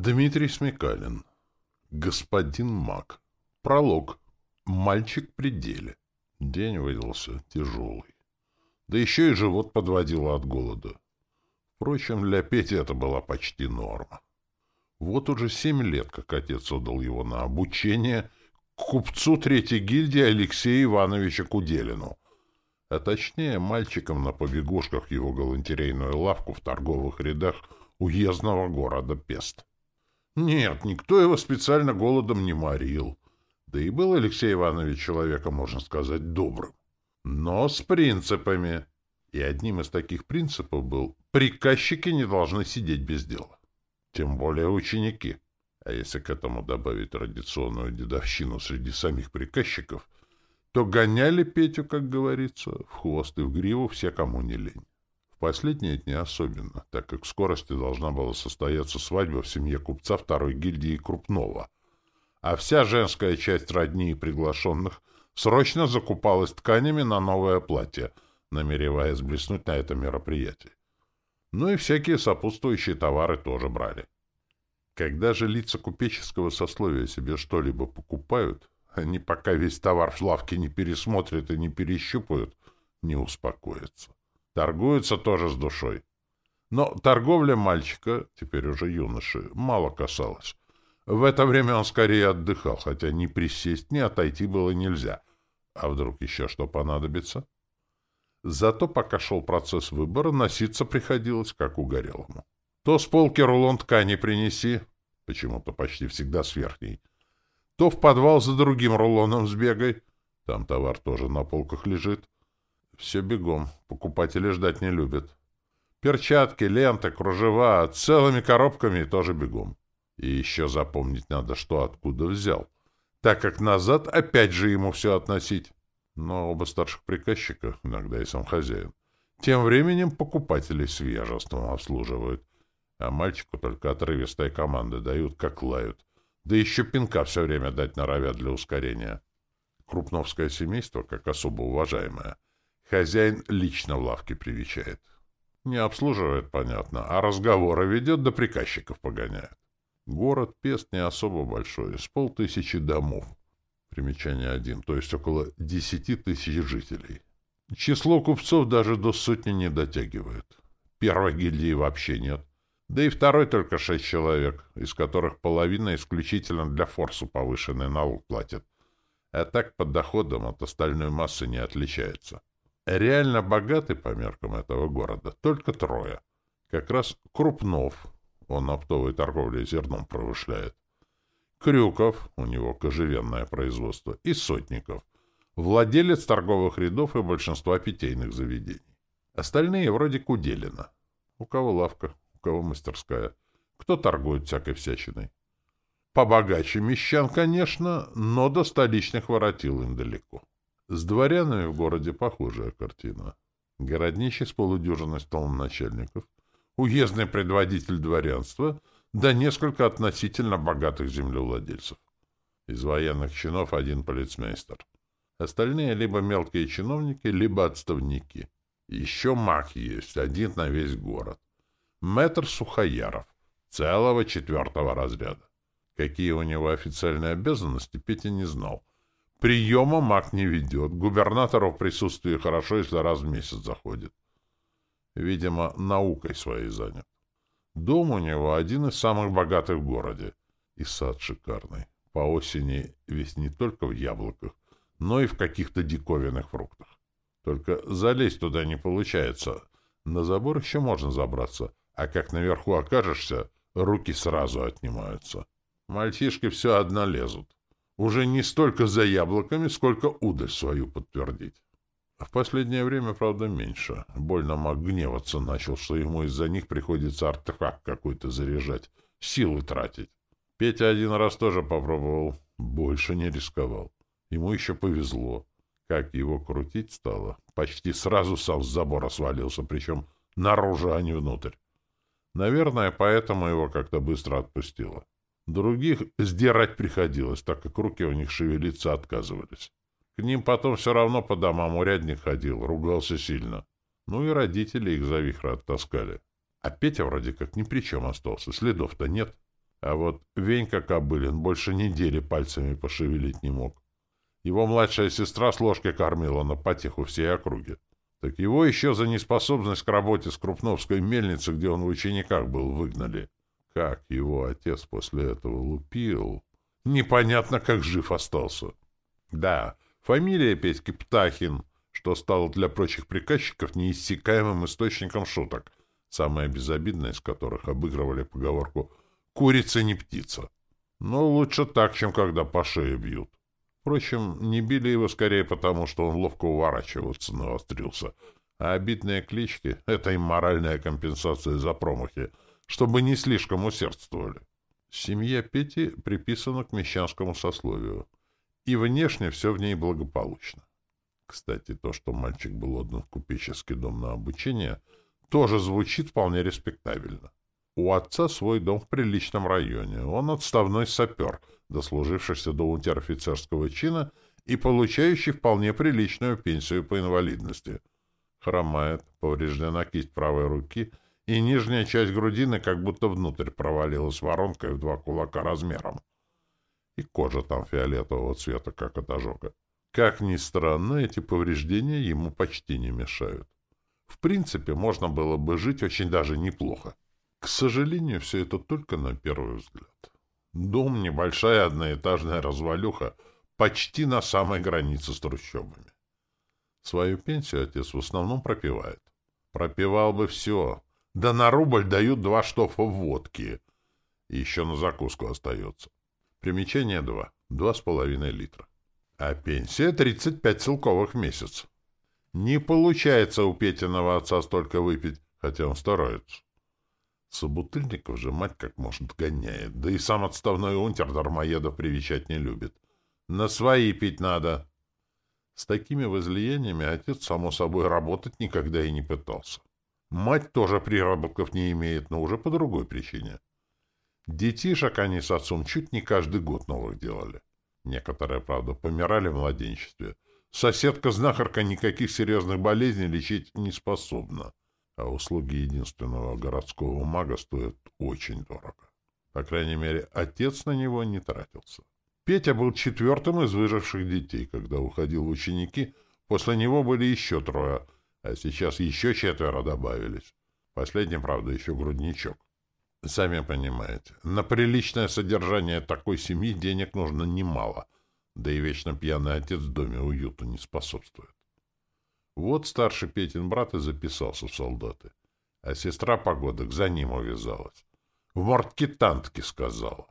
Дмитрий Смекалин. Господин Мак. Пролог. Мальчик при деле. День выдался тяжелый. Да еще и живот подводило от голода. Впрочем, для Пети это была почти норма. Вот уже семь лет, как отец отдал его на обучение к купцу третьей гильдии Алексею Ивановичу Куделину, а точнее мальчиком на побегушках его галантерейную лавку в торговых рядах уездного города Пест. Нет, никто его специально голодом не морил. Да и был Алексей Иванович человеком, можно сказать, добрым. Но с принципами. И одним из таких принципов был «приказчики не должны сидеть без дела». Тем более ученики. А если к этому добавить традиционную дедовщину среди самих приказчиков, то гоняли Петю, как говорится, в хвост и в гриву все, кому не лень. В последние дни особенно, так как в скорости должна была состояться свадьба в семье купца второй гильдии Крупного, а вся женская часть родни и приглашенных срочно закупалась тканями на новое платье, намереваясь блеснуть на это мероприятие. Ну и всякие сопутствующие товары тоже брали. Когда же лица купеческого сословия себе что-либо покупают, они пока весь товар в лавке не пересмотрят и не перещупают, не успокоятся. Торгуются тоже с душой. Но торговля мальчика, теперь уже юноши, мало касалась. В это время он скорее отдыхал, хотя ни присесть, ни отойти было нельзя. А вдруг еще что понадобится? Зато пока шел процесс выбора, носиться приходилось, как угорелому. То с полки рулон ткани принеси, почему-то почти всегда с верхней, то в подвал за другим рулоном сбегай, там товар тоже на полках лежит, все бегом. Покупатели ждать не любят. Перчатки, ленты, кружева целыми коробками тоже бегом. И еще запомнить надо, что откуда взял, так как назад опять же ему все относить. Но оба старших приказчика, иногда и сам хозяин, тем временем покупателей с вежеством обслуживают, а мальчику только отрывистые команды дают, как лают. Да еще пинка все время дать норовят для ускорения. Крупновское семейство, как особо уважаемое, Хозяин лично в лавке привечает. Не обслуживает, понятно, а разговоры ведет, да приказчиков погоняет. Город Пест не особо большой, с полтысячи домов. Примечание один, то есть около десяти тысяч жителей. Число купцов даже до сотни не дотягивает. Первой гильдии вообще нет. Да и второй только шесть человек, из которых половина исключительно для форсу повышенный налог платит. А так под доходом от остальной массы не отличается. Реально богаты по меркам этого города только трое. Как раз Крупнов, он оптовой торговлей зерном промышляет. Крюков, у него кожевенное производство, и Сотников, владелец торговых рядов и большинства питейных заведений. Остальные вроде Куделина. У кого лавка, у кого мастерская. Кто торгует всякой всячиной. Побогаче мещан, конечно, но до столичных воротил им далеко. С дворянами в городе похожая картина. Городничий с полудюжиной столоначальников, уездный предводитель дворянства, да несколько относительно богатых землевладельцев. Из военных чинов один полицмейстер. Остальные либо мелкие чиновники, либо отставники. Еще маг есть, один на весь город. Мэтр Сухояров, целого четвертого разряда. Какие у него официальные обязанности, Петя не знал. Приема маг не ведет. Губернатору в присутствии хорошо, если раз в месяц заходит. Видимо, наукой своей занят. Дом у него один из самых богатых в городе. И сад шикарный. По осени весь не только в яблоках, но и в каких-то диковинных фруктах. Только залезть туда не получается. На забор еще можно забраться, а как наверху окажешься, руки сразу отнимаются. Мальчишки все одно лезут. Уже не столько за яблоками, сколько удаль свою подтвердить. В последнее время, правда, меньше. Больно маг гневаться начал, что ему из-за них приходится артефакт какой-то заряжать, силы тратить. Петя один раз тоже попробовал, больше не рисковал. Ему еще повезло. Как его крутить стало, почти сразу сам с забора свалился, причем наружу, а не внутрь. Наверное, поэтому его как-то быстро отпустило. Других сдирать приходилось, так как руки у них шевелиться отказывались. К ним потом все равно по домам урядник ходил, ругался сильно. Ну и родители их за вихры оттаскали. А Петя вроде как ни при чем остался, следов-то нет. А вот Венька Кобылин больше недели пальцами пошевелить не мог. Его младшая сестра с ложки кормила на потеху всей округи. Так его еще за неспособность к работе с Крупновской мельницы, где он в учениках был, выгнали. Как его отец после этого лупил, непонятно, как жив остался. Да, фамилия Петьки Птахин, что стало для прочих приказчиков неиссякаемым источником шуток, самое безобидное из которых обыгрывали поговорку «курица не птица». Но лучше так, чем когда по шее бьют. Впрочем, не били его скорее потому, что он ловко уворачиваться навострился, а обидные клички — это им моральная компенсация за промахи, чтобы не слишком усердствовали. Семья Пети приписана к мещанскому сословию, и внешне все в ней благополучно. Кстати, то, что мальчик был отдан в купеческий дом на обучение, тоже звучит вполне респектабельно. У отца свой дом в приличном районе. Он отставной сапер, дослужившийся до унтер-офицерского чина и получающий вполне приличную пенсию по инвалидности. Хромает, повреждена кисть правой руки, и нижняя часть грудины как будто внутрь провалилась воронкой в два кулака размером. И кожа там фиолетового цвета, как от ожога. Как ни странно, эти повреждения ему почти не мешают. В принципе, можно было бы жить очень даже неплохо. К сожалению, все это только на первый взгляд. Дом — небольшая одноэтажная развалюха, почти на самой границе с трущобами. Свою пенсию отец в основном пропивает. Пропивал бы все. Да на рубль дают два штофа водки. И еще на закуску остается. Примечание два. Два с половиной литра. А пенсия — 35 целковых в месяц. Не получается у Петиного отца столько выпить, хотя он старается. Собутыльников же мать как может гоняет, да и сам отставной унтер дармоедов привечать не любит. На свои пить надо. С такими возлияниями отец, само собой, работать никогда и не пытался. Мать тоже приработков не имеет, но уже по другой причине. Детишек они с отцом чуть не каждый год новых делали. Некоторые, правда, помирали в младенчестве. Соседка-знахарка никаких серьезных болезней лечить не способна а услуги единственного городского мага стоят очень дорого. По крайней мере, отец на него не тратился. Петя был четвертым из выживших детей. Когда уходил в ученики, после него были еще трое, а сейчас еще четверо добавились. Последним, правда, еще грудничок. Сами понимаете, на приличное содержание такой семьи денег нужно немало, да и вечно пьяный отец в доме уюту не способствует. Вот старший Петин брат и записался в солдаты. А сестра погодок за ним увязалась. В морткитантке сказала.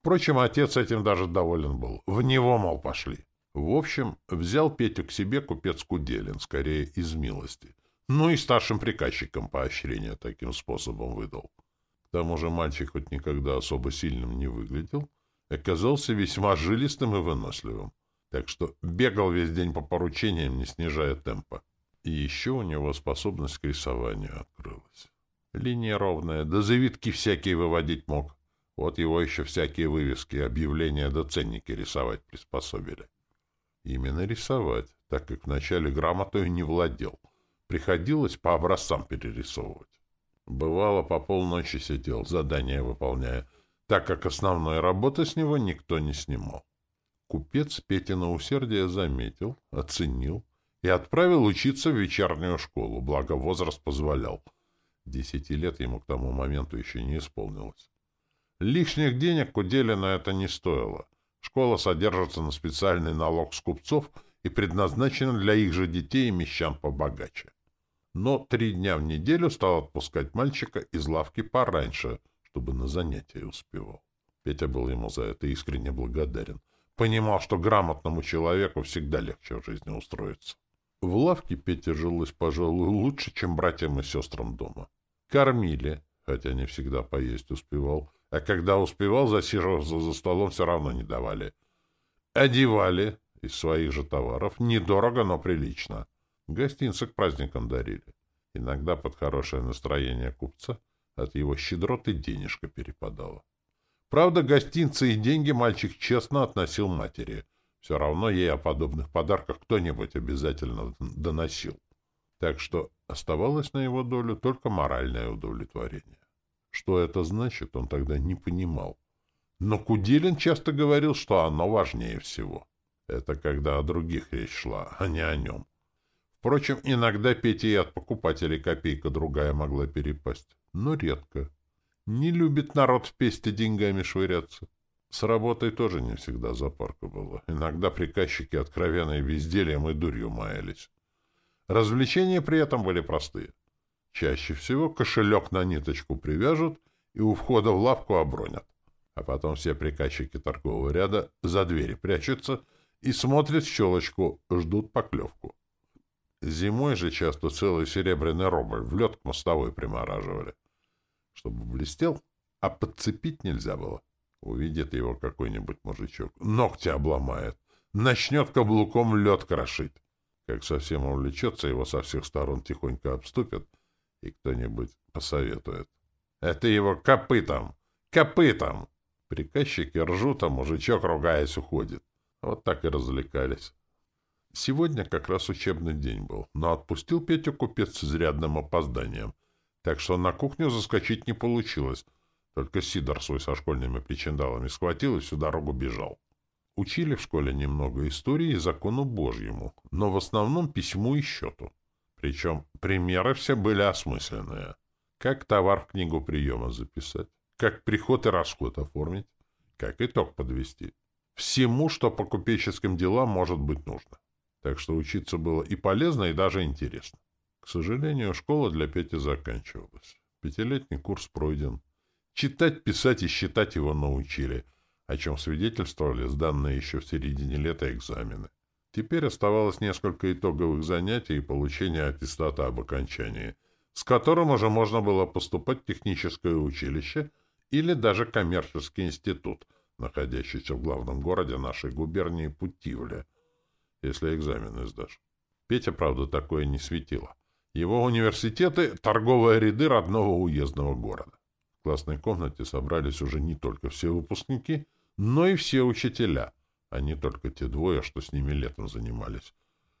Впрочем, отец этим даже доволен был. В него, мол, пошли. В общем, взял Петю к себе купец Куделин, скорее из милости. Ну и старшим приказчикам поощрение таким способом выдал. К тому же мальчик хоть никогда особо сильным не выглядел, оказался весьма жилистым и выносливым так что бегал весь день по поручениям, не снижая темпа. И еще у него способность к рисованию открылась. Линия ровная, да завитки всякие выводить мог. Вот его еще всякие вывески, объявления да ценники рисовать приспособили. Именно рисовать, так как вначале грамотою не владел. Приходилось по образцам перерисовывать. Бывало, по полночи сидел, задания выполняя, так как основной работы с него никто не снимал. Купец Петина усердие заметил, оценил и отправил учиться в вечернюю школу, благо возраст позволял. Десяти лет ему к тому моменту еще не исполнилось. Лишних денег Куделина это не стоило. Школа содержится на специальный налог с купцов и предназначена для их же детей и мещан побогаче. Но три дня в неделю стал отпускать мальчика из лавки пораньше, чтобы на занятия успевал. Петя был ему за это искренне благодарен. Понимал, что грамотному человеку всегда легче в жизни устроиться. В лавке Пете жилось, пожалуй, лучше, чем братьям и сестрам дома. Кормили, хотя не всегда поесть успевал, а когда успевал, засиживаться за столом все равно не давали. Одевали из своих же товаров, недорого, но прилично. Гостинцы к праздникам дарили. Иногда под хорошее настроение купца от его щедроты денежка перепадала. Правда, гостинцы и деньги мальчик честно относил матери. Все равно ей о подобных подарках кто-нибудь обязательно доносил. Так что оставалось на его долю только моральное удовлетворение. Что это значит, он тогда не понимал. Но Куделин часто говорил, что оно важнее всего. Это когда о других речь шла, а не о нем. Впрочем, иногда Пете и от покупателей копейка другая могла перепасть, но редко. Не любит народ в песте деньгами швыряться. С работой тоже не всегда запарка была. Иногда приказчики откровенно бездельем и дурью маялись. Развлечения при этом были простые. Чаще всего кошелек на ниточку привяжут и у входа в лавку обронят. А потом все приказчики торгового ряда за двери прячутся и смотрят в щелочку, ждут поклевку. Зимой же часто целый серебряный рубль в лед к мостовой примораживали. Чтобы блестел, а подцепить нельзя было. Увидит его какой-нибудь мужичок, ногти обломает, начнет каблуком лед крошить. Как совсем увлечется, его со всех сторон тихонько обступят, и кто-нибудь посоветует. Это его копытом! Копытом! Приказчики ржут, а мужичок, ругаясь, уходит. Вот так и развлекались. Сегодня как раз учебный день был, но отпустил Петю купец с изрядным опозданием, так что на кухню заскочить не получилось. Только Сидор свой со школьными причиндалами схватил и всю дорогу бежал. Учили в школе немного истории и закону Божьему, но в основном письму и счету. Причем примеры все были осмысленные. Как товар в книгу приема записать, как приход и расход оформить, как итог подвести. Всему, что по купеческим делам может быть нужно. Так что учиться было и полезно, и даже интересно. К сожалению, школа для Пети заканчивалась. Пятилетний курс пройден. Читать, писать и считать его научили, о чем свидетельствовали сданные еще в середине лета экзамены. Теперь оставалось несколько итоговых занятий и получение аттестата об окончании, с которым уже можно было поступать в техническое училище или даже коммерческий институт, находящийся в главном городе нашей губернии Путивле — если экзамены сдашь. Петя, правда, такое не светило. Его университеты — торговые ряды родного уездного города. В классной комнате собрались уже не только все выпускники, но и все учителя, не только те двое, что с ними летом занимались.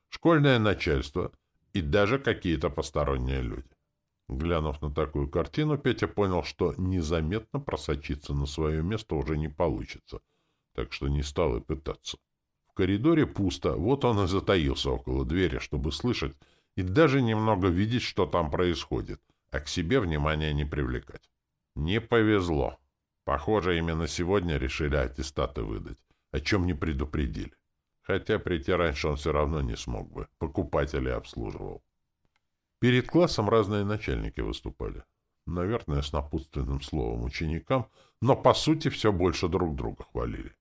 Школьное начальство и даже какие-то посторонние люди. Глянув на такую картину, Петя понял, что незаметно просочиться на свое место уже не получится, так что не стал и пытаться. В коридоре пусто, вот он и затаился около двери, чтобы слышать и даже немного видеть, что там происходит, а к себе внимания не привлекать. Не повезло. Похоже, именно сегодня решили аттестаты выдать, о чем не предупредили. Хотя прийти раньше он все равно не смог бы, покупателей обслуживал. Перед классом разные начальники выступали. Наверное, с напутственным словом ученикам, но по сути все больше друг друга хвалили.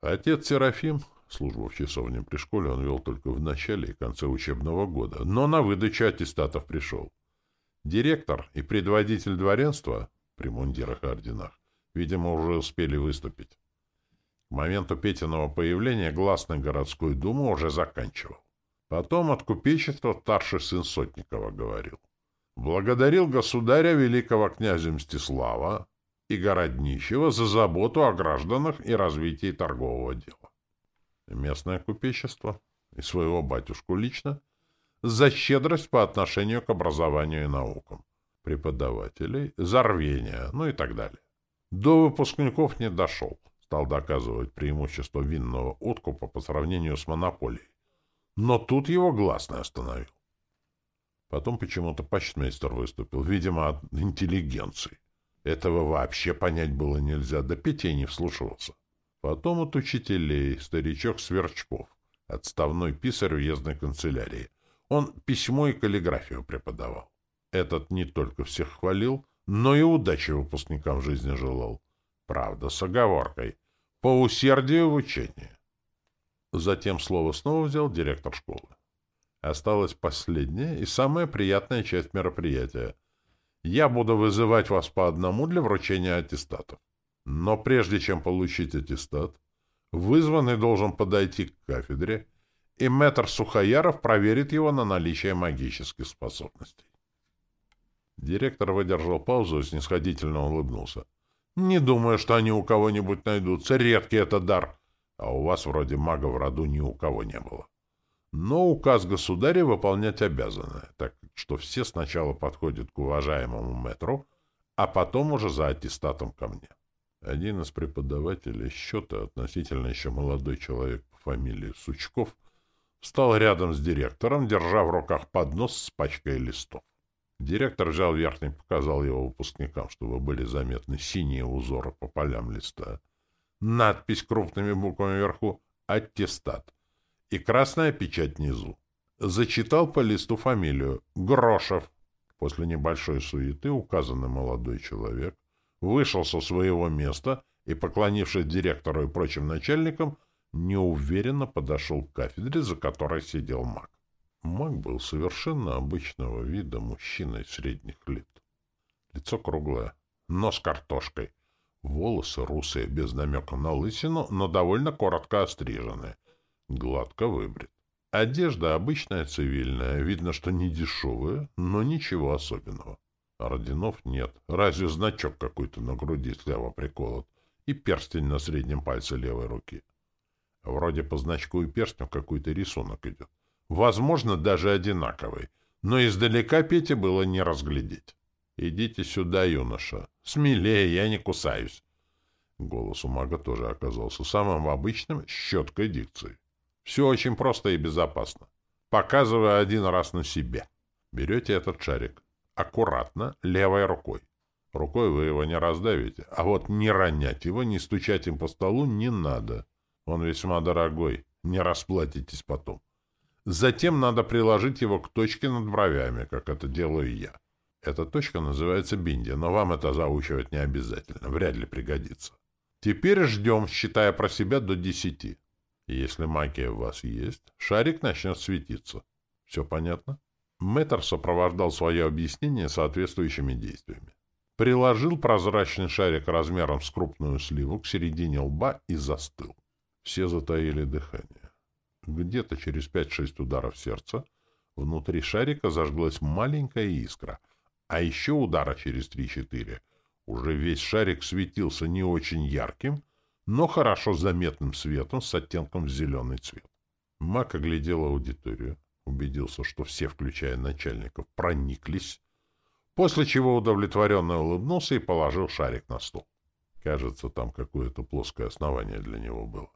Отец Серафим, Службу в часовне при школе он вел только в начале и конце учебного года, но на выдачу аттестатов пришел. Директор и предводитель дворянства при мундирах и орденах, видимо, уже успели выступить. К моменту Петиного появления гласный городской думу уже заканчивал. Потом от купечества старший сын Сотникова говорил. Благодарил государя великого князя Мстислава и городничего за заботу о гражданах и развитии торгового дела местное купечество и своего батюшку лично за щедрость по отношению к образованию и наукам, преподавателей, за рвение, ну и так далее. До выпускников не дошел, стал доказывать преимущество винного откупа по сравнению с монополией. Но тут его гласно остановил. Потом почему-то почтмейстер выступил, видимо, от интеллигенции. Этого вообще понять было нельзя, да Петей не вслушивался. Потом от учителей, старичок Сверчков, отставной писарь уездной канцелярии. Он письмо и каллиграфию преподавал. Этот не только всех хвалил, но и удачи выпускникам жизни желал. Правда, с оговоркой. По усердию в учении. Затем слово снова взял директор школы. Осталась последняя и самая приятная часть мероприятия. Я буду вызывать вас по одному для вручения аттестатов. Но прежде чем получить аттестат, вызванный должен подойти к кафедре, и мэтр Сухояров проверит его на наличие магических способностей. Директор выдержал паузу и снисходительно улыбнулся. «Не думаю, что они у кого-нибудь найдутся. Редкий это дар. А у вас вроде мага в роду ни у кого не было. Но указ государя выполнять обязаны, так что все сначала подходят к уважаемому мэтру, а потом уже за аттестатом ко мне. Один из преподавателей счета, относительно еще молодой человек по фамилии Сучков, встал рядом с директором, держа в руках поднос с пачкой листов. Директор взял верхний, показал его выпускникам, чтобы были заметны синие узоры по полям листа. Надпись крупными буквами вверху «Аттестат» и красная печать внизу. Зачитал по листу фамилию Грошев. После небольшой суеты указанный молодой человек вышел со своего места и, поклонившись директору и прочим начальникам, неуверенно подошел к кафедре, за которой сидел маг. Маг был совершенно обычного вида мужчиной средних лет. Лицо круглое, нос картошкой, волосы русые, без намека на лысину, но довольно коротко остриженные, гладко выбрит. Одежда обычная цивильная, видно, что не дешевая, но ничего особенного. Орденов нет, разве значок какой-то на груди слева приколот и перстень на среднем пальце левой руки. Вроде по значку и перстню какой-то рисунок идет. Возможно, даже одинаковый, но издалека Пете было не разглядеть. «Идите сюда, юноша. Смелее, я не кусаюсь». Голос у мага тоже оказался самым обычным, с щеткой дикцией. Все очень просто и безопасно. Показывая один раз на себе. Берете этот шарик. Аккуратно, левой рукой. Рукой вы его не раздавите, а вот не ронять его, не стучать им по столу не надо. Он весьма дорогой, не расплатитесь потом. Затем надо приложить его к точке над бровями, как это делаю я. Эта точка называется бинди, но вам это заучивать не обязательно, вряд ли пригодится. Теперь ждем, считая про себя до десяти. Если магия у вас есть, шарик начнет светиться. Все понятно? Мэтр сопровождал свое объяснение соответствующими действиями. Приложил прозрачный шарик размером с крупную сливу к середине лба и застыл. Все затаили дыхание. Где-то через пять-шесть ударов сердца внутри шарика зажглась маленькая искра, а еще удара через три-четыре уже весь шарик светился не очень ярким, но хорошо заметным светом с оттенком в зеленый цвет. Мак оглядел аудиторию, убедился, что все, включая начальников, прониклись, после чего удовлетворенно улыбнулся и положил шарик на стол. Кажется, там какое-то плоское основание для него было.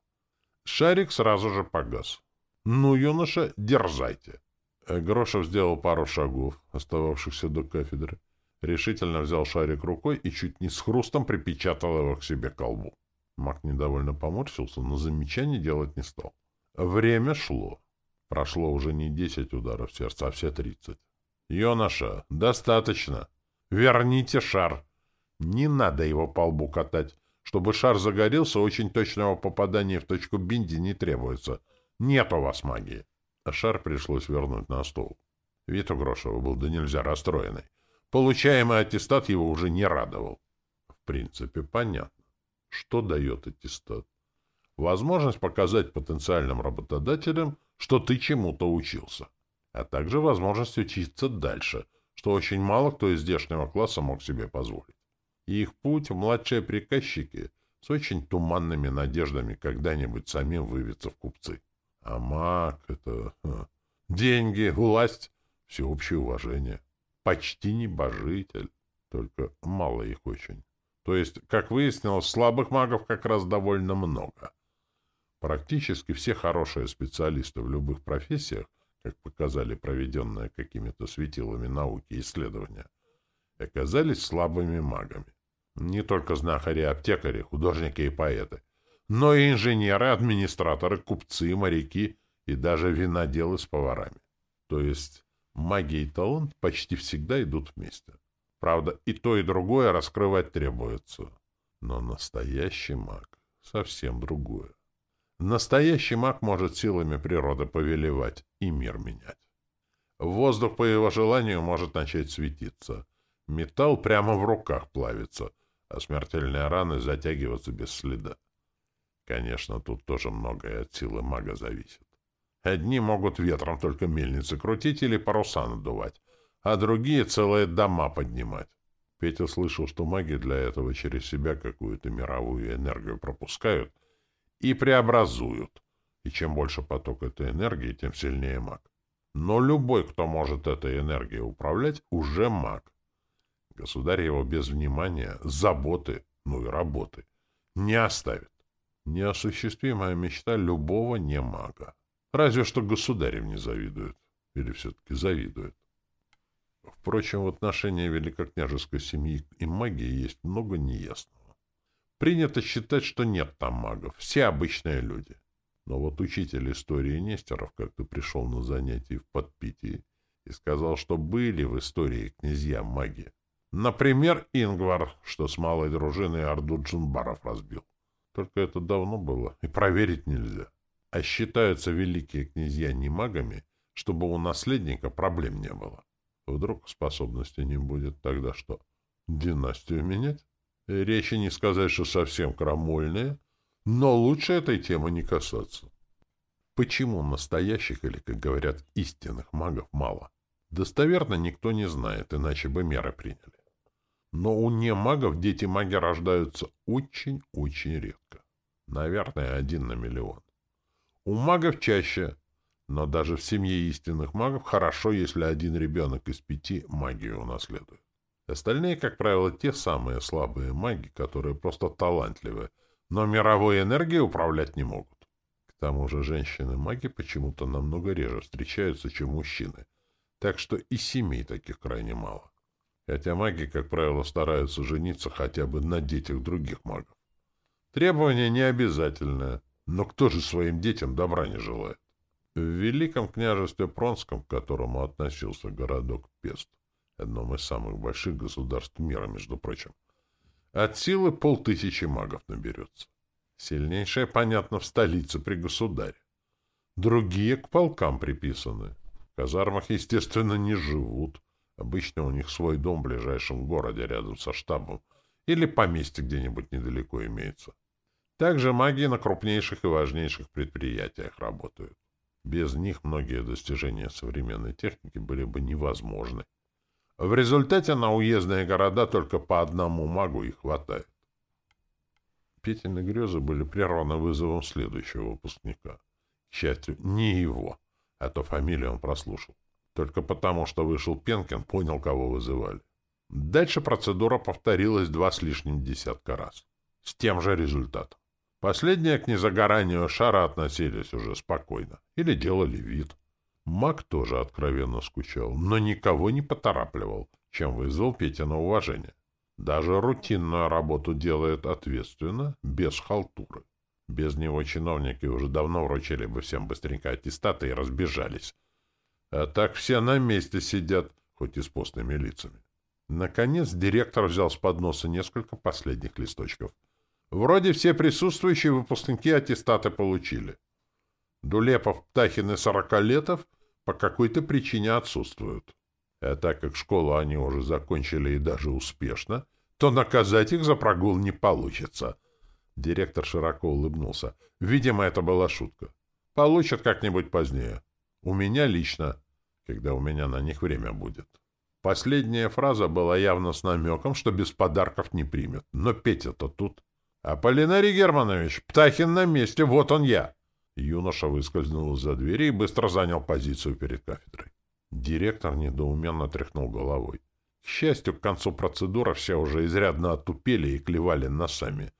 Шарик сразу же погас. «Ну, юноша, дерзайте!» Грошев сделал пару шагов, остававшихся до кафедры, решительно взял шарик рукой и чуть не с хрустом припечатал его к себе колбу. Мак недовольно поморщился, но замечаний делать не стал. Время шло. Прошло уже не десять ударов сердца, а все тридцать. «Юноша, достаточно! Верните шар! Не надо его по лбу катать!» Чтобы шар загорелся, очень точного попадания в точку бинди не требуется. Нет у вас магии. А шар пришлось вернуть на стол. Вид у Грошева был да нельзя расстроенный. Получаемый аттестат его уже не радовал. В принципе, понятно. Что дает аттестат? Возможность показать потенциальным работодателям, что ты чему-то учился. А также возможность учиться дальше, что очень мало кто из здешнего класса мог себе позволить их путь в младшие приказчики с очень туманными надеждами когда-нибудь самим вывиться в купцы. А маг — это деньги, власть, всеобщее уважение. Почти небожитель, только мало их очень. То есть, как выяснилось, слабых магов как раз довольно много. Практически все хорошие специалисты в любых профессиях, как показали проведенные какими-то светилами науки исследования, оказались слабыми магами. Не только знахари, аптекари, художники и поэты, но и инженеры, администраторы, купцы, моряки и даже виноделы с поварами. То есть магия и талант почти всегда идут вместе. Правда, и то, и другое раскрывать требуется. Но настоящий маг — совсем другое. Настоящий маг может силами природы повелевать и мир менять. Воздух по его желанию может начать светиться. Металл прямо в руках плавится, а смертельные раны затягиваться без следа. Конечно, тут тоже многое от силы мага зависит. Одни могут ветром только мельницы крутить или паруса надувать, а другие целые дома поднимать. Петя слышал, что маги для этого через себя какую-то мировую энергию пропускают и преобразуют. И чем больше поток этой энергии, тем сильнее маг. Но любой, кто может этой энергией управлять, уже маг. Государь его без внимания, заботы, ну и работы, не оставит. Неосуществимая мечта любого немага. Разве что государем не завидует. Или все-таки завидует. Впрочем, в отношении великокняжеской семьи и магии есть много неясного. Принято считать, что нет там магов, все обычные люди. Но вот учитель истории Нестеров как-то пришел на занятие в подпитии и сказал, что были в истории князья маги. Например, Ингвар, что с малой дружиной Орду Джунбаров разбил. Только это давно было, и проверить нельзя. А считаются великие князья не магами, чтобы у наследника проблем не было. Вдруг способности не будет, тогда что? Династию менять? Речи не сказать, что совсем крамольные, но лучше этой темы не касаться. Почему настоящих или, как говорят, истинных магов мало? Достоверно никто не знает, иначе бы меры приняли. Но у немагов дети-маги рождаются очень-очень редко. Наверное, один на миллион. У магов чаще, но даже в семье истинных магов хорошо, если один ребенок из пяти магию унаследует. Остальные, как правило, те самые слабые маги, которые просто талантливы, но мировой энергией управлять не могут. К тому же женщины-маги почему-то намного реже встречаются, чем мужчины, так что и семей таких крайне мало. Хотя маги, как правило, стараются жениться хотя бы на детях других магов. Требование не обязательное, но кто же своим детям добра не желает? В Великом княжестве Пронском, к которому относился городок Пест, одном из самых больших государств мира, между прочим, от силы полтысячи магов наберется. Сильнейшее, понятно, в столице при государе. Другие к полкам приписаны. В казармах, естественно, не живут. Обычно у них свой дом в ближайшем городе рядом со штабом или поместье где-нибудь недалеко имеется. Также маги на крупнейших и важнейших предприятиях работают. Без них многие достижения современной техники были бы невозможны. В результате на уездные города только по одному магу и хватает. Петины грезы были прерваны вызовом следующего выпускника. К счастью, не его, а то фамилию он прослушал. Только потому, что вышел Пенкин, понял, кого вызывали. Дальше процедура повторилась два с лишним десятка раз. С тем же результатом. Последние к незагоранию шара относились уже спокойно. Или делали вид. Маг тоже откровенно скучал, но никого не поторапливал, чем вызвал Петя на уважение. Даже рутинную работу делает ответственно, без халтуры. Без него чиновники уже давно вручили бы всем быстренько аттестаты и разбежались. А так все на месте сидят, хоть и с постными лицами. Наконец директор взял с подноса несколько последних листочков. Вроде все присутствующие выпускники аттестаты получили. Дулепов, Птахин и Сорокалетов по какой-то причине отсутствуют. А так как школу они уже закончили и даже успешно, то наказать их за прогул не получится. Директор широко улыбнулся. Видимо, это была шутка. Получат как-нибудь позднее. У меня лично, когда у меня на них время будет. Последняя фраза была явно с намеком, что без подарков не примет. Но Петя-то тут. «Аполлинарий Германович, Птахин на месте, вот он я!» Юноша выскользнул из-за двери и быстро занял позицию перед кафедрой. Директор недоуменно тряхнул головой. К счастью, к концу процедуры все уже изрядно отупели и клевали носами,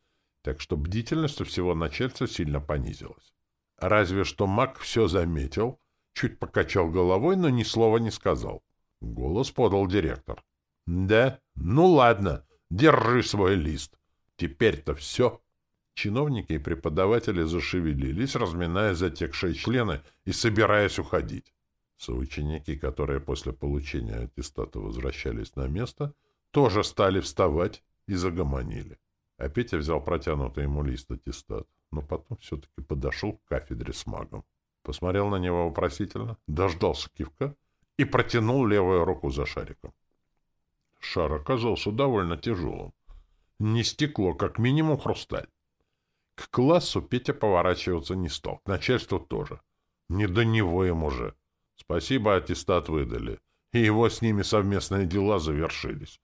так что бдительность у всего начальства сильно понизилась. Разве что маг все заметил, чуть покачал головой, но ни слова не сказал. Голос подал директор. — Да? Ну ладно, держи свой лист. Теперь-то все. Чиновники и преподаватели зашевелились, разминая затекшие члены и собираясь уходить. Соученики, которые после получения аттестата возвращались на место, тоже стали вставать и загомонили. А Петя взял протянутый ему лист аттестат, но потом все-таки подошел к кафедре с магом. Посмотрел на него вопросительно, дождался кивка и протянул левую руку за шариком. Шар оказался довольно тяжелым. Не стекло, как минимум хрусталь. К классу Петя поворачиваться не стал, к начальству тоже. Не до него им уже. Спасибо, аттестат выдали. И его с ними совместные дела завершились.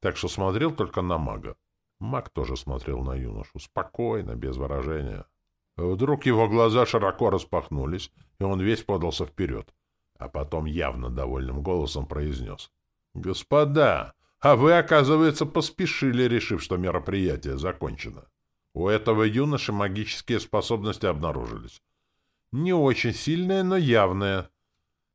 Так что смотрел только на мага. Маг тоже смотрел на юношу. Спокойно, без выражения. Вдруг его глаза широко распахнулись, и он весь подался вперед. А потом явно довольным голосом произнес. — Господа, А вы, оказывается, поспешили, решив, что мероприятие закончено. У этого юноши магические способности обнаружились. Не очень сильные, но явные.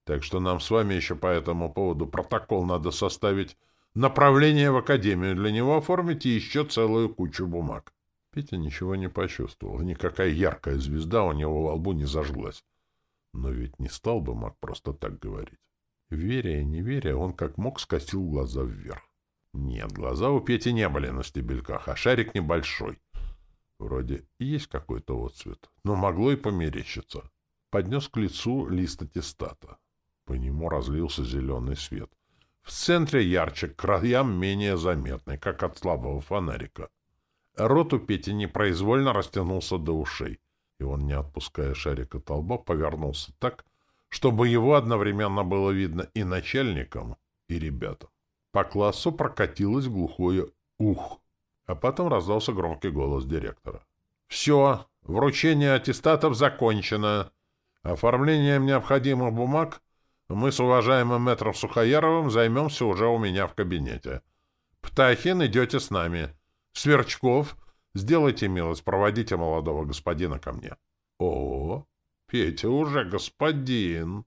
Так что нам с вами еще по этому поводу протокол надо составить, направление в академию для него оформить и еще целую кучу бумаг. Петя ничего не почувствовал, никакая яркая звезда у него во лбу не зажглась. Но ведь не стал бы маг просто так говорить. Веря и не веря, он как мог скосил глаза вверх. Нет, глаза у Пети не были на стебельках, а шарик небольшой. Вроде есть какой-то отцвет, но могло и померещиться. Поднес к лицу лист аттестата. По нему разлился зеленый свет. В центре ярче, к краям менее заметный, как от слабого фонарика. Рот у Пети непроизвольно растянулся до ушей, и он, не отпуская шарика от повернулся так, чтобы его одновременно было видно и начальникам, и ребятам. По классу прокатилось глухое «ух», а потом раздался громкий голос директора. «Все, вручение аттестатов закончено. Оформлением необходимых бумаг мы с уважаемым мэтром Сухояровым займемся уже у меня в кабинете. Птахин, идете с нами. Сверчков, сделайте милость, проводите молодого господина ко мне». «О, Петя уже господин!»